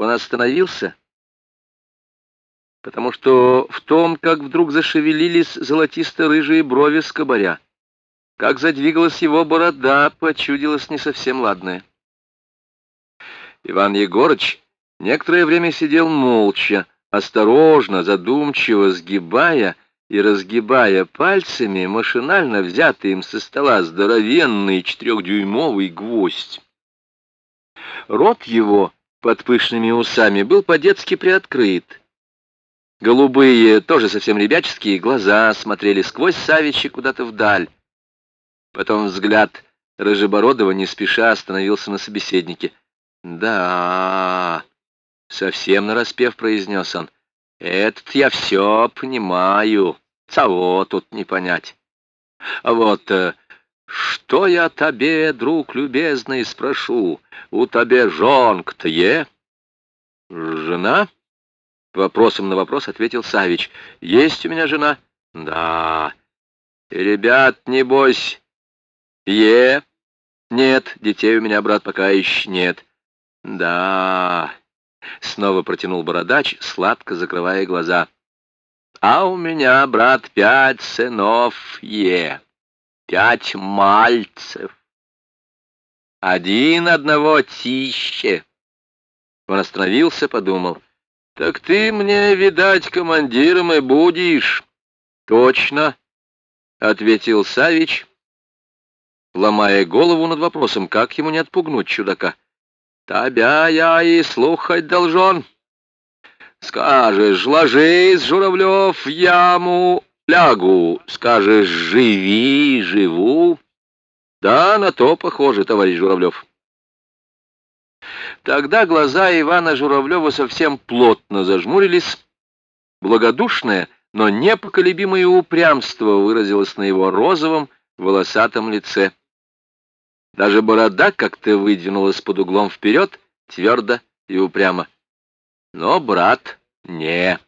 Он остановился, потому что в том, как вдруг зашевелились золотисто-рыжие брови скобаря, как задвигалась его борода, почудилось не совсем ладное. Иван Егорыч некоторое время сидел молча, осторожно, задумчиво сгибая и разгибая пальцами машинально взятый им со стола здоровенный четырехдюймовый гвоздь. Рот его под пышными усами был по-детски приоткрыт. Голубые, тоже совсем ребяческие, глаза смотрели сквозь Савича куда-то вдаль. Потом взгляд Рыжебородова не спеша остановился на собеседнике. «Да, совсем нараспев произнес он. Этот я все понимаю, цаво тут не понять. А вот э, что я тебе, друг любезный, спрошу, у тебе жонка-то е? Жена? Вопросом на вопрос ответил Савич. Есть у меня жена? Да. Ребят, небось, е? Нет, детей у меня, брат, пока еще нет. Да. Снова протянул бородач, сладко закрывая глаза. А у меня, брат, пять сынов е, пять мальцев. Один одного тище. Он остановился, подумал. Так ты мне, видать, командиром и будешь. Точно, ответил Савич, ломая голову над вопросом, как ему не отпугнуть чудака. Тебя я и слухать должен. Скажешь, ложись, Журавлев, в яму лягу. Скажешь, живи, живу. Да, на то похоже, товарищ Журавлев. Тогда глаза Ивана Журавлева совсем плотно зажмурились. Благодушное, но непоколебимое упрямство выразилось на его розовом, волосатом лице. Даже борода как-то выдвинулась под углом вперед, твердо и упрямо. Но брат не.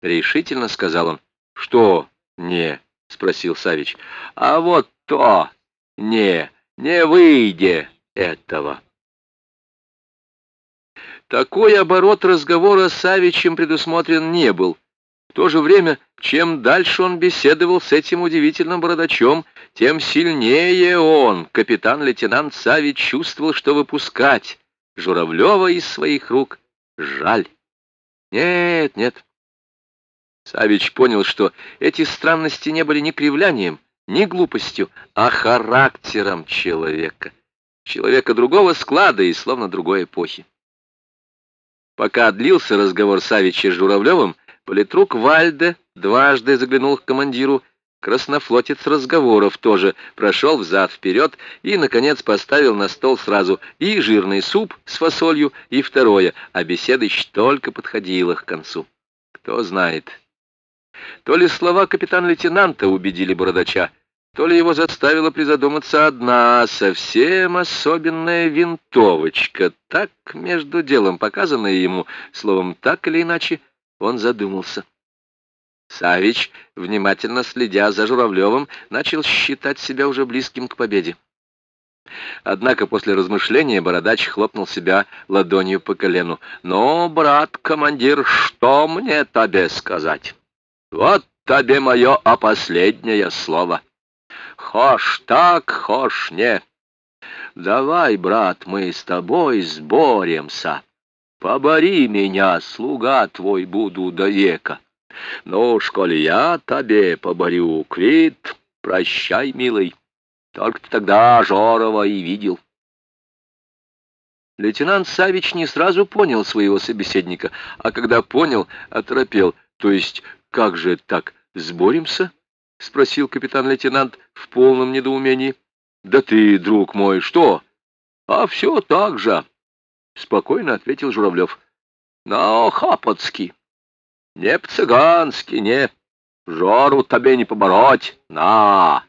Решительно сказал он. Что не? Спросил Савич. А вот то не, не выйде этого. Такой оборот разговора с Савичем предусмотрен не был. В то же время, чем дальше он беседовал с этим удивительным бородачом, тем сильнее он, капитан-лейтенант Савич, чувствовал, что выпускать Журавлева из своих рук жаль. Нет, нет. Савич понял, что эти странности не были ни кривлянием, ни глупостью, а характером человека. Человека другого склада и словно другой эпохи. Пока длился разговор Савича с Журавлевым, Политрук Вальде дважды заглянул к командиру. Краснофлотец разговоров тоже прошел взад-вперед и, наконец, поставил на стол сразу и жирный суп с фасолью, и второе, а беседа еще только подходила к концу. Кто знает. То ли слова капитан-лейтенанта убедили бородача, то ли его заставила призадуматься одна совсем особенная винтовочка, так между делом показанная ему, словом, так или иначе, он задумался. Савич, внимательно следя за Журавлевым, начал считать себя уже близким к победе. Однако после размышления бородач хлопнул себя ладонью по колену. «Ну, брат, командир, что мне тебе сказать? Вот тебе мое а последнее слово. Хошь так, хошь не. Давай, брат, мы с тобой сборемся». Побори меня, слуга твой буду до века. Ну, школе я тебе поборю, Квит, прощай, милый. Только ты тогда Жорова и видел. Лейтенант Савич не сразу понял своего собеседника, а когда понял, оторопел. То есть, как же так, сборемся? — спросил капитан-лейтенант в полном недоумении. — Да ты, друг мой, что? — А все так же. — спокойно ответил Журавлев. — На Хапотски. Не по-цыгански, не. Жору тебе не побороть. На!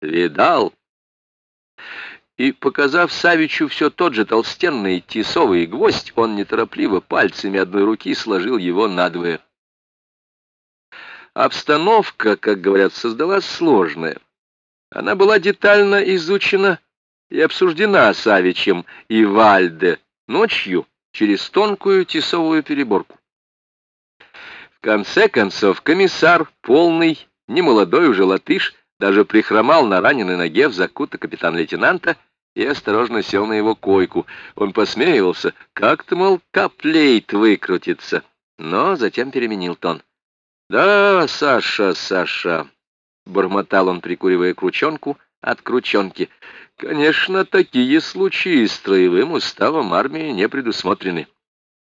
Видал? И, показав Савичу все тот же толстенный тесовый гвоздь, он неторопливо пальцами одной руки сложил его надвое. Обстановка, как говорят, создалась сложная. Она была детально изучена и обсуждена Савичем и Вальде, Ночью через тонкую тесовую переборку. В конце концов комиссар, полный, немолодой уже латыш, даже прихромал на раненой ноге в закута капитан-лейтенанта и осторожно сел на его койку. Он посмеивался, как-то, мол, каплейт выкрутится, но затем переменил тон. «Да, Саша, Саша», — бормотал он, прикуривая крученку от крученки, — «конечно, такие случаи строевым уставом армии не предусмотрены.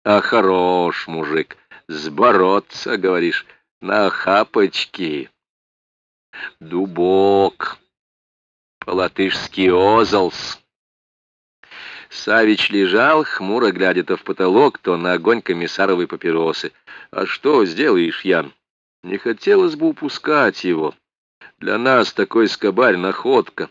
А хорош мужик, сбороться, говоришь, на хапочки. Дубок, по-латышски озалс». Савич лежал, хмуро глядя то в потолок, то на огонь комиссаровой папиросы. «А что сделаешь, Ян? Не хотелось бы упускать его. Для нас такой скобарь — находка».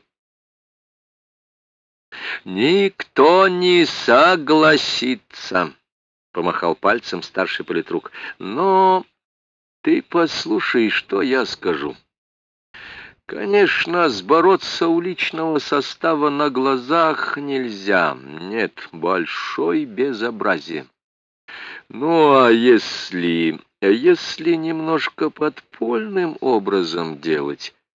«Никто не согласится», — помахал пальцем старший политрук. «Но ты послушай, что я скажу». Конечно, сбороться у личного состава на глазах нельзя. Нет, большой безобразие. Ну, а если... если немножко подпольным образом делать,